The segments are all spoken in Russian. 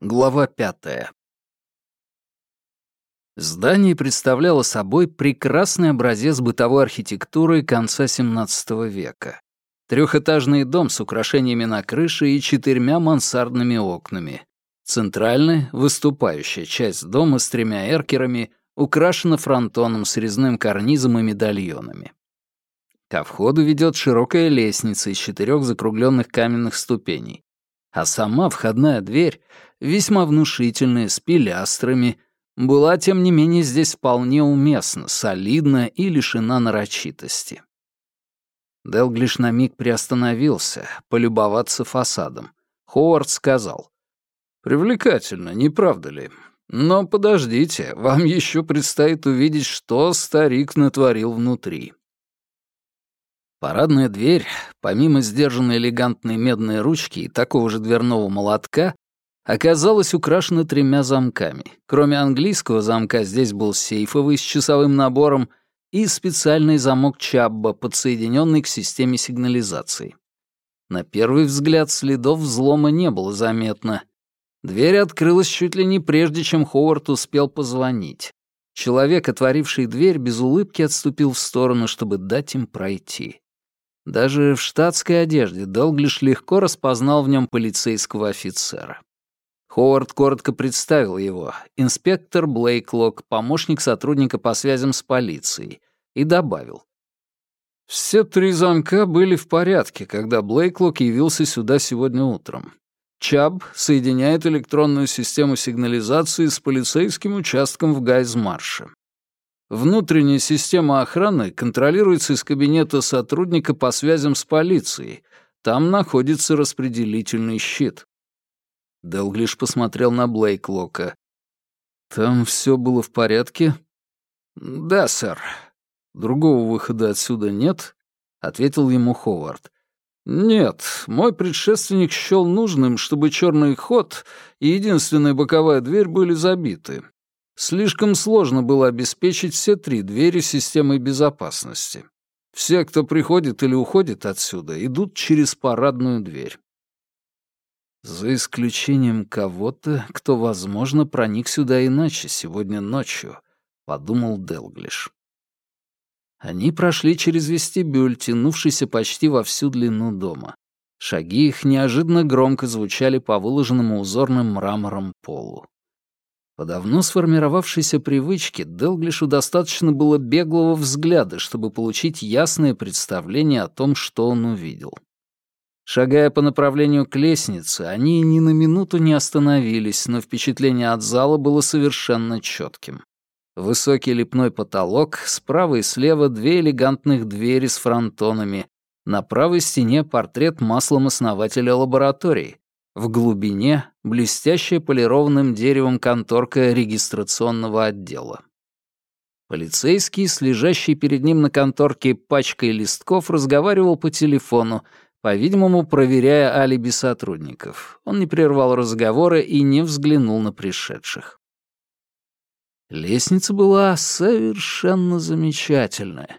Глава пятая. Здание представляло собой прекрасный образец бытовой архитектуры конца XVII века. Трехэтажный дом с украшениями на крыше и четырьмя мансардными окнами. Центральная, выступающая часть дома с тремя эркерами украшена фронтоном с резным карнизом и медальонами. Ко входу ведет широкая лестница из четырех закругленных каменных ступеней а сама входная дверь, весьма внушительная, с пилястрами, была, тем не менее, здесь вполне уместна, солидна и лишена нарочитости. Делглиш на миг приостановился, полюбоваться фасадом. Ховард сказал. «Привлекательно, не правда ли? Но подождите, вам еще предстоит увидеть, что старик натворил внутри». Парадная дверь, помимо сдержанной элегантной медной ручки и такого же дверного молотка, оказалась украшена тремя замками. Кроме английского замка здесь был сейфовый с часовым набором и специальный замок Чабба, подсоединенный к системе сигнализации. На первый взгляд следов взлома не было заметно. Дверь открылась чуть ли не прежде, чем Ховард успел позвонить. Человек, отворивший дверь, без улыбки отступил в сторону, чтобы дать им пройти. Даже в штатской одежде Долглиш легко распознал в нем полицейского офицера. Ховард коротко представил его, инспектор Блейклок, помощник сотрудника по связям с полицией, и добавил. Все три замка были в порядке, когда Блейклок явился сюда сегодня утром. Чаб соединяет электронную систему сигнализации с полицейским участком в Гайзмарше. Внутренняя система охраны контролируется из кабинета сотрудника по связям с полицией. Там находится распределительный щит. Делглиш посмотрел на Блейклока. «Там все было в порядке?» «Да, сэр. Другого выхода отсюда нет?» — ответил ему Ховард. «Нет, мой предшественник счел нужным, чтобы черный ход и единственная боковая дверь были забиты. Слишком сложно было обеспечить все три двери системой безопасности. Все, кто приходит или уходит отсюда, идут через парадную дверь. За исключением кого-то, кто, возможно, проник сюда иначе сегодня ночью, подумал Делглиш. Они прошли через вестибюль, тянувшийся почти во всю длину дома. Шаги их неожиданно громко звучали по выложенному узорным мрамором полу. По давно сформировавшейся привычке Делглишу достаточно было беглого взгляда, чтобы получить ясное представление о том, что он увидел. Шагая по направлению к лестнице, они ни на минуту не остановились, но впечатление от зала было совершенно четким. Высокий лепной потолок, справа и слева две элегантных двери с фронтонами, на правой стене портрет маслом основателя лаборатории, в глубине — блестящая полированным деревом конторка регистрационного отдела. Полицейский, с лежащей перед ним на конторке пачкой листков, разговаривал по телефону, по-видимому, проверяя алиби сотрудников. Он не прервал разговора и не взглянул на пришедших. Лестница была совершенно замечательная.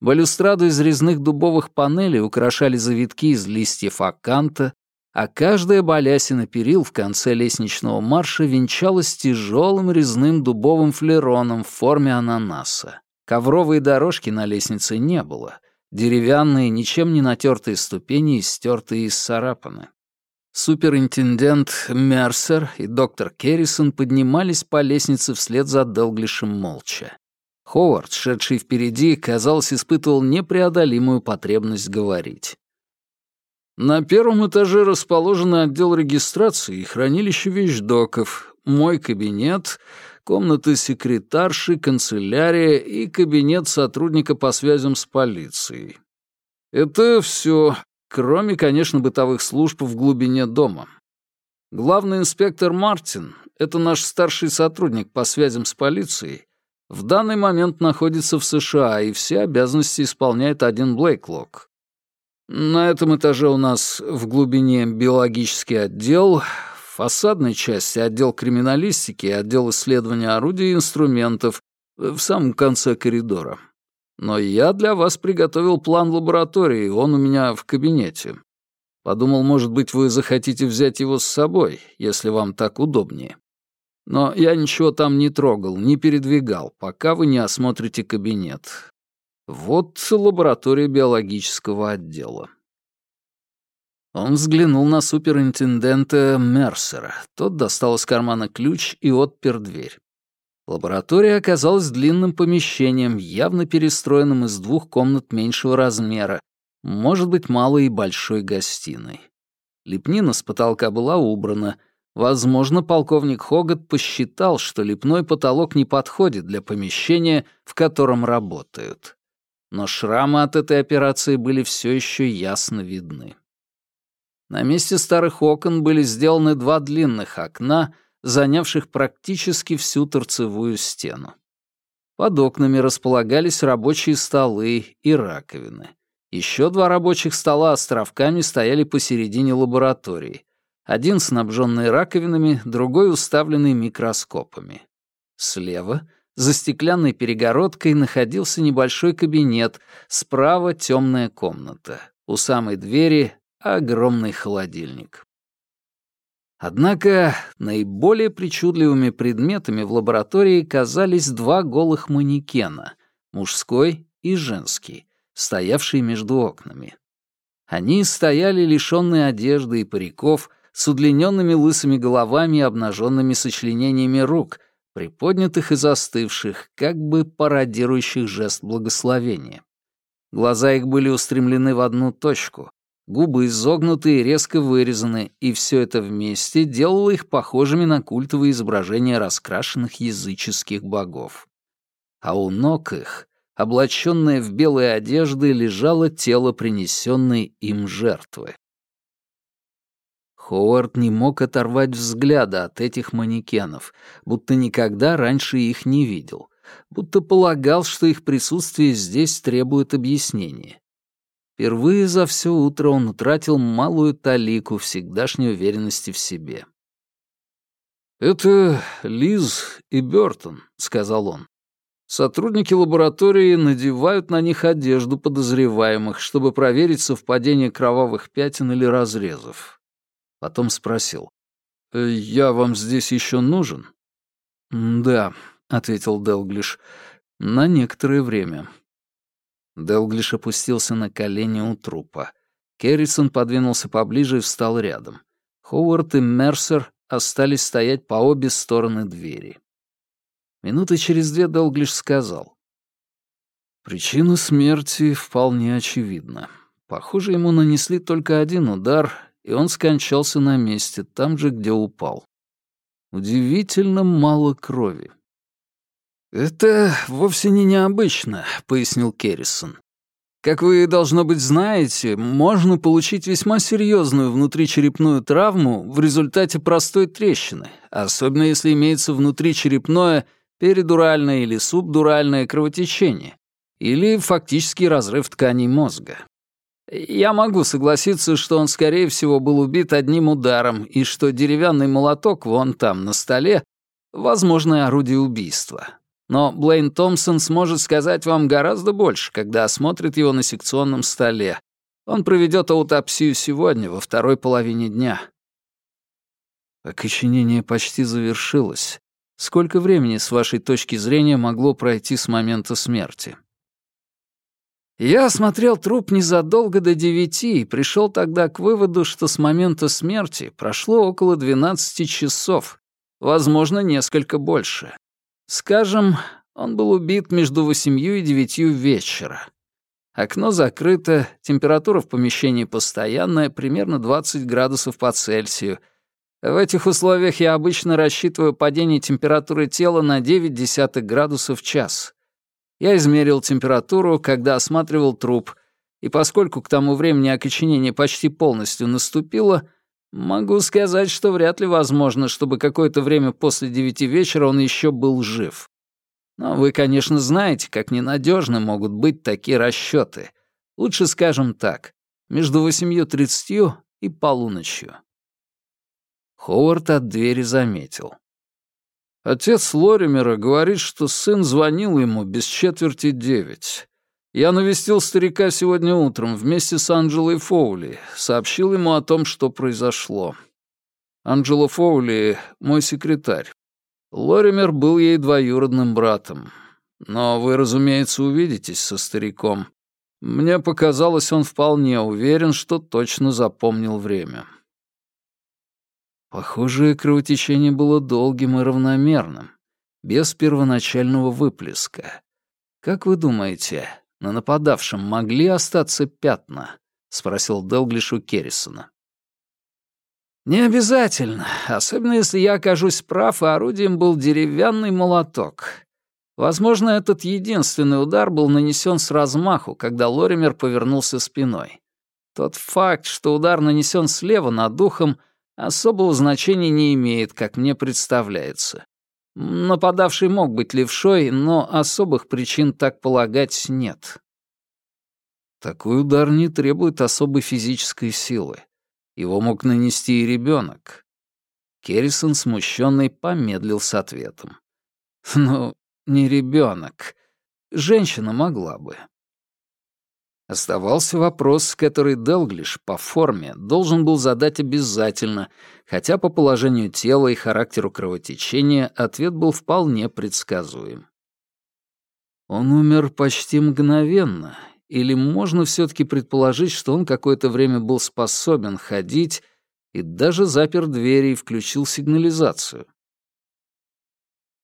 Балюстраду из резных дубовых панелей украшали завитки из листьев аканта, а каждая балясина перил в конце лестничного марша венчалась тяжелым резным дубовым флероном в форме ананаса. Ковровые дорожки на лестнице не было. Деревянные, ничем не натертые ступени, стертые и исцарапаны. Суперинтендент Мерсер и доктор Керрисон поднимались по лестнице вслед за Делглишем молча. Ховард, шедший впереди, казалось, испытывал непреодолимую потребность говорить. На первом этаже расположен отдел регистрации и хранилище вещдоков, мой кабинет, комната секретарши, канцелярия и кабинет сотрудника по связям с полицией. Это все, кроме, конечно, бытовых служб в глубине дома. Главный инспектор Мартин — это наш старший сотрудник по связям с полицией, в данный момент находится в США, и все обязанности исполняет один Блейклок. На этом этаже у нас в глубине биологический отдел, фасадной части отдел криминалистики и отдел исследования орудий и инструментов в самом конце коридора. Но я для вас приготовил план лаборатории, он у меня в кабинете. Подумал, может быть, вы захотите взять его с собой, если вам так удобнее. Но я ничего там не трогал, не передвигал, пока вы не осмотрите кабинет. Вот лаборатория биологического отдела. Он взглянул на суперинтендента Мерсера. Тот достал из кармана ключ и отпер дверь. Лаборатория оказалась длинным помещением, явно перестроенным из двух комнат меньшего размера, может быть, малой и большой гостиной. Лепнина с потолка была убрана. Возможно, полковник Хогат посчитал, что лепной потолок не подходит для помещения, в котором работают. Но шрамы от этой операции были все еще ясно видны. На месте старых окон были сделаны два длинных окна, занявших практически всю торцевую стену. Под окнами располагались рабочие столы и раковины. Еще два рабочих стола островками стояли посередине лаборатории. Один снабженный раковинами, другой уставленный микроскопами. Слева, за стеклянной перегородкой, находился небольшой кабинет, справа темная комната. У самой двери огромный холодильник. Однако наиболее причудливыми предметами в лаборатории казались два голых манекена, мужской и женский, стоявшие между окнами. Они стояли лишённые одежды и париков, с удлиненными лысыми головами и обнаженными сочленениями рук, приподнятых и застывших, как бы пародирующих жест благословения. Глаза их были устремлены в одну точку, Губы изогнуты и резко вырезаны, и все это вместе делало их похожими на культовые изображения раскрашенных языческих богов. А у ног их, облаченное в белые одежды, лежало тело принесенной им жертвы. Ховард не мог оторвать взгляда от этих манекенов, будто никогда раньше их не видел, будто полагал, что их присутствие здесь требует объяснения. Впервые за все утро он утратил малую талику всегдашней уверенности в себе. «Это Лиз и Бёртон», — сказал он. «Сотрудники лаборатории надевают на них одежду подозреваемых, чтобы проверить совпадение кровавых пятен или разрезов». Потом спросил. «Э, «Я вам здесь еще нужен?» «Да», — ответил Делглиш, — «на некоторое время». Делглиш опустился на колени у трупа. Керрисон подвинулся поближе и встал рядом. Ховард и Мерсер остались стоять по обе стороны двери. Минуты через две Делглиш сказал. Причина смерти вполне очевидна. Похоже, ему нанесли только один удар, и он скончался на месте, там же, где упал. Удивительно мало крови. «Это вовсе не необычно», — пояснил Керрисон. «Как вы, должно быть, знаете, можно получить весьма серьезную внутричерепную травму в результате простой трещины, особенно если имеется внутричерепное передуральное или субдуральное кровотечение или фактический разрыв тканей мозга. Я могу согласиться, что он, скорее всего, был убит одним ударом и что деревянный молоток вон там, на столе, — возможное орудие убийства. Но Блейн Томпсон сможет сказать вам гораздо больше, когда осмотрит его на секционном столе. Он проведет аутопсию сегодня, во второй половине дня. Окоченение почти завершилось. Сколько времени, с вашей точки зрения, могло пройти с момента смерти? Я осмотрел труп незадолго до девяти и пришел тогда к выводу, что с момента смерти прошло около 12 часов, возможно, несколько больше. Скажем, он был убит между восемью и девятью вечера. Окно закрыто, температура в помещении постоянная, примерно 20 градусов по Цельсию. В этих условиях я обычно рассчитываю падение температуры тела на 9 десятых градусов в час. Я измерил температуру, когда осматривал труп, и поскольку к тому времени окоченение почти полностью наступило, Могу сказать, что вряд ли возможно, чтобы какое-то время после девяти вечера он еще был жив. Но вы, конечно, знаете, как ненадежны могут быть такие расчеты. Лучше скажем так, между восемью тридцатью и полуночью. Ховард от двери заметил. Отец Лоримера говорит, что сын звонил ему без четверти девять. Я навестил старика сегодня утром вместе с Анджелой Фоули, сообщил ему о том, что произошло. Анджела Фоули — мой секретарь. Лоример был ей двоюродным братом. Но вы, разумеется, увидитесь со стариком. Мне показалось, он вполне уверен, что точно запомнил время. Похоже, кровотечение было долгим и равномерным, без первоначального выплеска. Как вы думаете, на нападавшем могли остаться пятна?» — спросил Делглиш у Керрисона. «Не обязательно, особенно если я окажусь прав, и орудием был деревянный молоток. Возможно, этот единственный удар был нанесен с размаху, когда Лоример повернулся спиной. Тот факт, что удар нанесен слева над духом, особого значения не имеет, как мне представляется. Нападавший мог быть левшой, но особых причин так полагать нет. Такой удар не требует особой физической силы. Его мог нанести и ребенок. Керрисон, смущенный, помедлил с ответом. Ну, не ребенок. Женщина могла бы. Оставался вопрос, который Делглиш по форме должен был задать обязательно, хотя по положению тела и характеру кровотечения ответ был вполне предсказуем. Он умер почти мгновенно, или можно все таки предположить, что он какое-то время был способен ходить и даже запер двери и включил сигнализацию?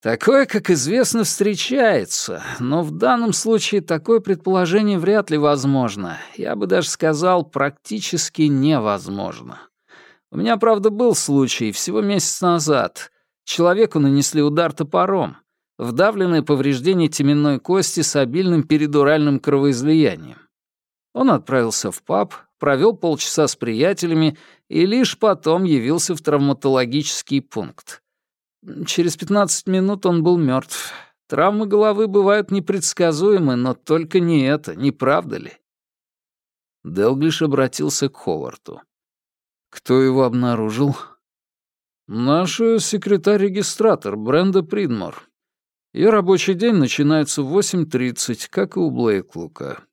Такое, как известно, встречается, но в данном случае такое предположение вряд ли возможно. Я бы даже сказал, практически невозможно. У меня, правда, был случай всего месяц назад. Человеку нанесли удар топором. Вдавленное повреждение теменной кости с обильным передуральным кровоизлиянием. Он отправился в паб, провел полчаса с приятелями и лишь потом явился в травматологический пункт. Через 15 минут он был мертв. Травмы головы бывают непредсказуемы, но только не это, не правда ли? Делглиш обратился к Ховарту. Кто его обнаружил? Наш секретарь-регистратор Бренда Придмор. Ее рабочий день начинается в 8.30, как и у Блейклука.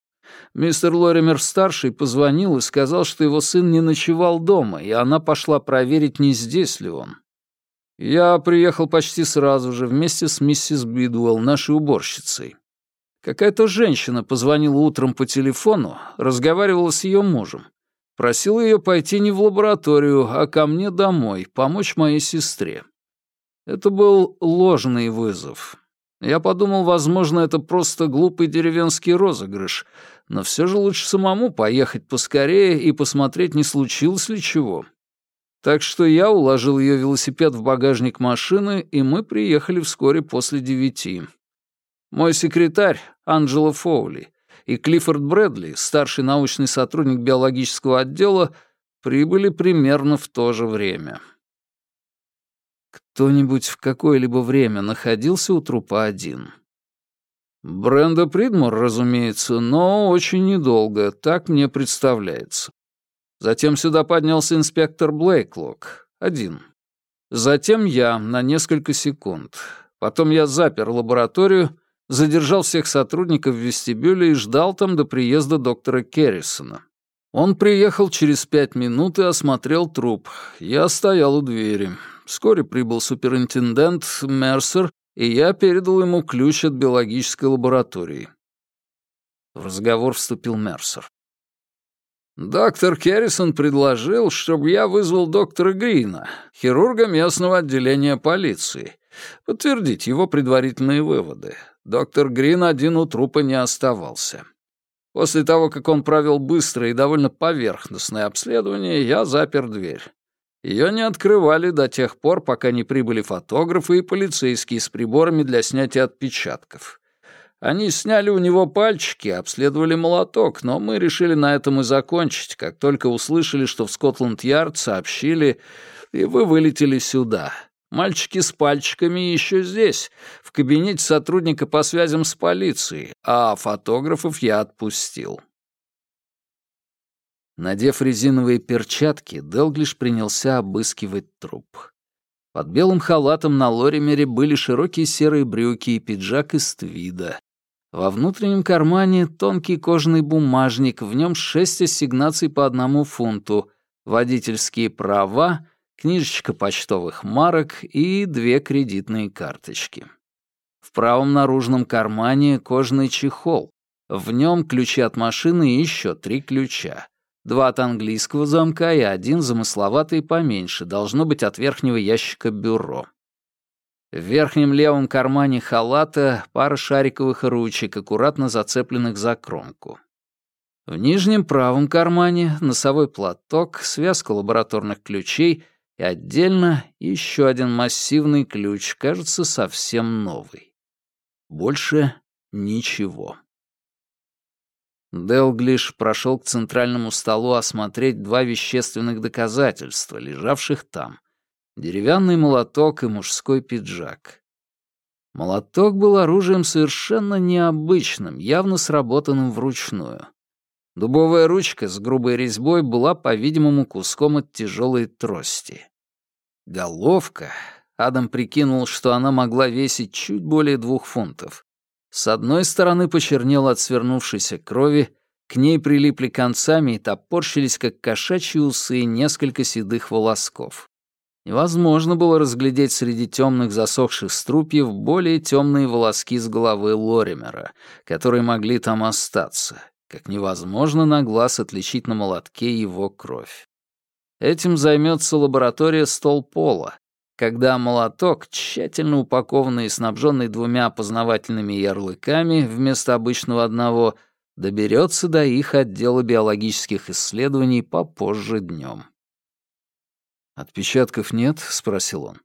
Мистер Лоример-старший позвонил и сказал, что его сын не ночевал дома, и она пошла проверить, не здесь ли он. Я приехал почти сразу же вместе с миссис Бидуэлл, нашей уборщицей. Какая-то женщина позвонила утром по телефону, разговаривала с ее мужем. Просила ее пойти не в лабораторию, а ко мне домой, помочь моей сестре. Это был ложный вызов. Я подумал, возможно, это просто глупый деревенский розыгрыш, но все же лучше самому поехать поскорее и посмотреть, не случилось ли чего. Так что я уложил ее велосипед в багажник машины, и мы приехали вскоре после девяти. Мой секретарь, Анджела Фоули, и Клиффорд Брэдли, старший научный сотрудник биологического отдела, прибыли примерно в то же время. Кто-нибудь в какое-либо время находился у трупа один? Бренда Придмор, разумеется, но очень недолго, так мне представляется. Затем сюда поднялся инспектор Блейклок, один. Затем я на несколько секунд. Потом я запер лабораторию, задержал всех сотрудников в вестибюле и ждал там до приезда доктора Керрисона. Он приехал через пять минут и осмотрел труп. Я стоял у двери. Вскоре прибыл суперинтендент Мерсер, и я передал ему ключ от биологической лаборатории. В разговор вступил Мерсер. Доктор Керрисон предложил, чтобы я вызвал доктора Грина, хирурга местного отделения полиции, подтвердить его предварительные выводы. Доктор Грин один у трупа не оставался. После того, как он провел быстрое и довольно поверхностное обследование, я запер дверь. Ее не открывали до тех пор, пока не прибыли фотографы и полицейские с приборами для снятия отпечатков. Они сняли у него пальчики, обследовали молоток, но мы решили на этом и закончить, как только услышали, что в Скотланд-Ярд сообщили, и вы вылетели сюда. Мальчики с пальчиками еще здесь, в кабинете сотрудника по связям с полицией, а фотографов я отпустил. Надев резиновые перчатки, Делглиш принялся обыскивать труп. Под белым халатом на Лоримере были широкие серые брюки и пиджак из твида, Во внутреннем кармане тонкий кожаный бумажник, в нем шесть ассигнаций по одному фунту, водительские права, книжечка почтовых марок и две кредитные карточки. В правом наружном кармане кожаный чехол. В нем ключи от машины и еще три ключа. Два от английского замка и один замысловатый поменьше, должно быть от верхнего ящика бюро. В верхнем левом кармане халата пара шариковых ручек, аккуратно зацепленных за кромку. В нижнем правом кармане носовой платок, связка лабораторных ключей и отдельно еще один массивный ключ, кажется, совсем новый. Больше ничего. Делглиш прошел к центральному столу осмотреть два вещественных доказательства, лежавших там. Деревянный молоток и мужской пиджак. Молоток был оружием совершенно необычным, явно сработанным вручную. Дубовая ручка с грубой резьбой была, по-видимому, куском от тяжелой трости. Головка. Адам прикинул, что она могла весить чуть более двух фунтов. С одной стороны почернел от свернувшейся крови, к ней прилипли концами и топорщились, как кошачьи усы, несколько седых волосков. Невозможно было разглядеть среди темных засохших струпьев более темные волоски с головы Лоримера, которые могли там остаться, как невозможно на глаз отличить на молотке его кровь. Этим займется лаборатория Столпола, когда молоток, тщательно упакованный и снабженный двумя опознавательными ярлыками вместо обычного одного, доберется до их отдела биологических исследований попозже днем. «Отпечатков нет?» — спросил он.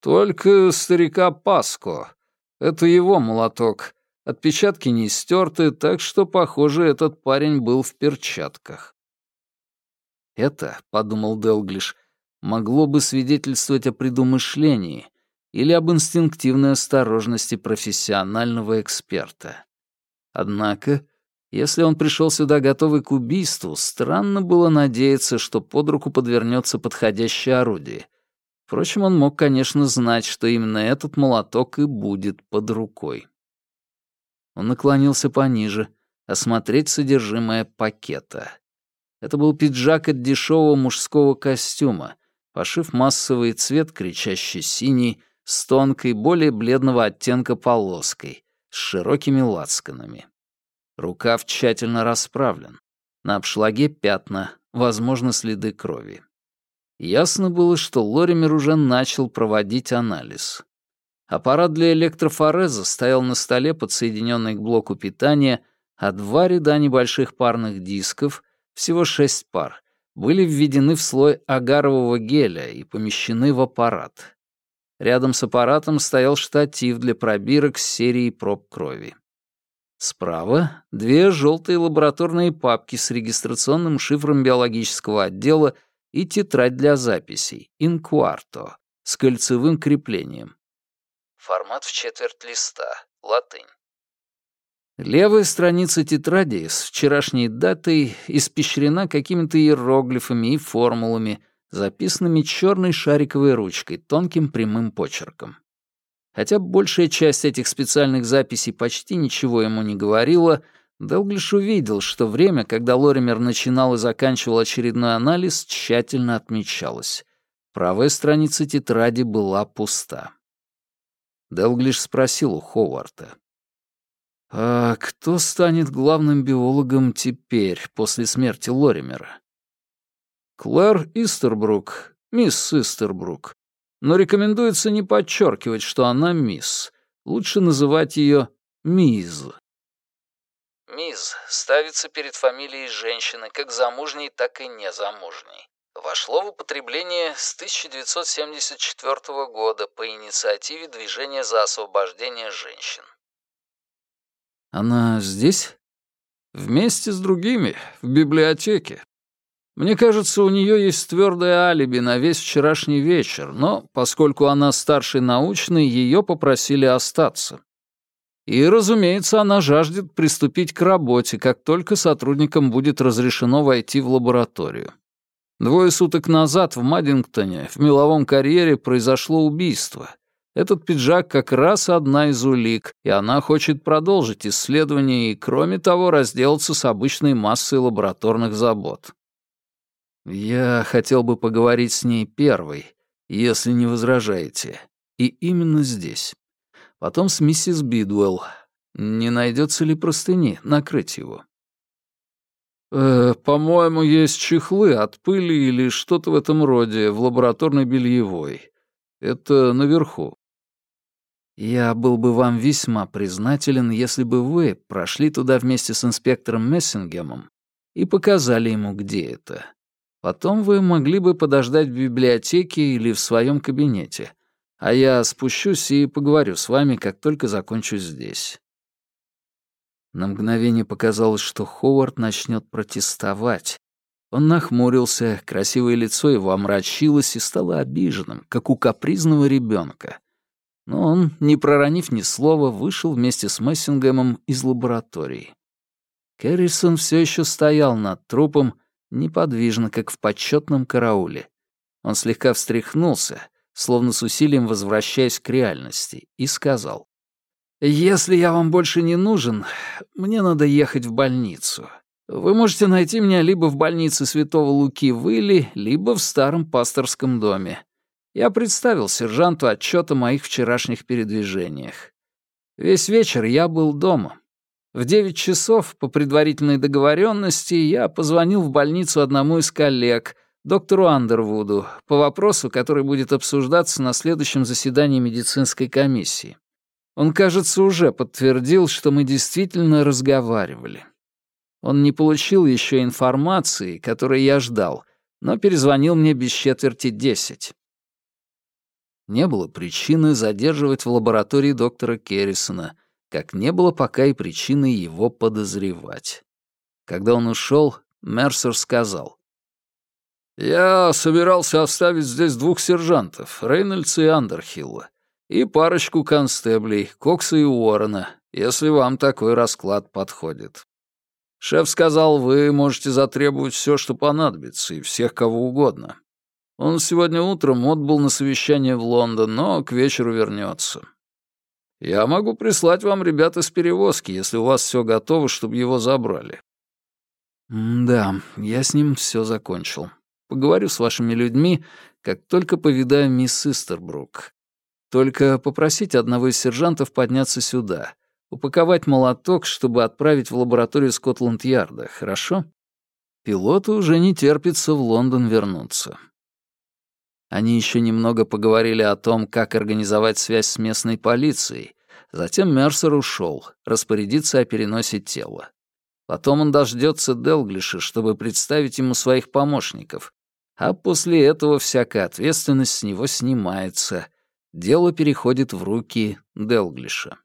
«Только старика Паско. Это его молоток. Отпечатки не стерты, так что, похоже, этот парень был в перчатках». Это, — подумал Делглиш, — могло бы свидетельствовать о предумышлении или об инстинктивной осторожности профессионального эксперта. Однако, если он пришел сюда готовый к убийству, странно было надеяться, что под руку подвернется подходящее орудие. Впрочем, он мог, конечно, знать, что именно этот молоток и будет под рукой. Он наклонился пониже, осмотреть содержимое пакета. Это был пиджак от дешевого мужского костюма, пошив массовый цвет кричащий синий, с тонкой, более бледного оттенка полоской, с широкими лацканами. Рукав тщательно расправлен. На обшлаге пятна, возможно, следы крови. Ясно было, что Лоример уже начал проводить анализ. Аппарат для электрофореза стоял на столе, подсоединенный к блоку питания, а два ряда небольших парных дисков, всего шесть пар, были введены в слой агарового геля и помещены в аппарат. Рядом с аппаратом стоял штатив для пробирок с серией проб крови. Справа — две желтые лабораторные папки с регистрационным шифром биологического отдела и тетрадь для записей, инкуарто, с кольцевым креплением. Формат в четверть листа, латынь. Левая страница тетради с вчерашней датой испещрена какими-то иероглифами и формулами, записанными черной шариковой ручкой, тонким прямым почерком. Хотя большая часть этих специальных записей почти ничего ему не говорила, Делглиш увидел, что время, когда Лоример начинал и заканчивал очередной анализ, тщательно отмечалось. Правая страница тетради была пуста. Делглиш спросил у Ховарда. А кто станет главным биологом теперь, после смерти Лоримера? Клэр Истербрук, мисс Истербрук. Но рекомендуется не подчеркивать, что она мисс. Лучше называть ее Миз. Миз ставится перед фамилией женщины, как замужней, так и незамужней. Вошло в употребление с 1974 года по инициативе Движения за освобождение женщин. Она здесь? Вместе с другими, в библиотеке. Мне кажется, у нее есть твердое алиби на весь вчерашний вечер, но поскольку она старший научный, ее попросили остаться. И, разумеется, она жаждет приступить к работе, как только сотрудникам будет разрешено войти в лабораторию. Двое суток назад в Маддингтоне в меловом карьере произошло убийство. Этот пиджак как раз одна из улик, и она хочет продолжить исследование и, кроме того, разделаться с обычной массой лабораторных забот. Я хотел бы поговорить с ней первой, если не возражаете. И именно здесь. Потом с миссис Бидуэлл. Не найдется ли простыни накрыть его? Э, «По-моему, есть чехлы от пыли или что-то в этом роде в лабораторной бельевой. Это наверху». «Я был бы вам весьма признателен, если бы вы прошли туда вместе с инспектором Мессингемом и показали ему, где это. Потом вы могли бы подождать в библиотеке или в своем кабинете, а я спущусь и поговорю с вами, как только закончу здесь». На мгновение показалось, что Ховард начнет протестовать. Он нахмурился, красивое лицо его омрачилось и стало обиженным, как у капризного ребенка. Но он, не проронив ни слова, вышел вместе с Мессингемом из лаборатории. Кэррисон все еще стоял над трупом, неподвижно, как в почетном карауле. Он слегка встряхнулся, словно с усилием возвращаясь к реальности, и сказал. «Если я вам больше не нужен, мне надо ехать в больницу. Вы можете найти меня либо в больнице Святого Луки в Илли, либо в старом пасторском доме. Я представил сержанту отчет о моих вчерашних передвижениях. Весь вечер я был дома. В девять часов, по предварительной договоренности, я позвонил в больницу одному из коллег, доктору Андервуду, по вопросу, который будет обсуждаться на следующем заседании медицинской комиссии. Он, кажется, уже подтвердил, что мы действительно разговаривали. Он не получил еще информации, которой я ждал, но перезвонил мне без четверти десять. Не было причины задерживать в лаборатории доктора Керрисона, как не было пока и причины его подозревать. Когда он ушел, Мерсер сказал. «Я собирался оставить здесь двух сержантов, Рейнольдса и Андерхилла и парочку констеблей, Кокса и Уоррена, если вам такой расклад подходит. Шеф сказал, вы можете затребовать все, что понадобится, и всех кого угодно. Он сегодня утром отбыл на совещание в Лондон, но к вечеру вернется. Я могу прислать вам ребят из перевозки, если у вас все готово, чтобы его забрали. Да, я с ним все закончил. Поговорю с вашими людьми, как только повидаю мисс Систербрук. Только попросить одного из сержантов подняться сюда, упаковать молоток, чтобы отправить в лабораторию Скотланд-Ярда, хорошо? Пилоту уже не терпится в Лондон вернуться. Они еще немного поговорили о том, как организовать связь с местной полицией. Затем Мерсер ушел, распорядиться о переносе тела. Потом он дождется Делглиша, чтобы представить ему своих помощников. А после этого всякая ответственность с него снимается — дело переходит в руки Делглиша.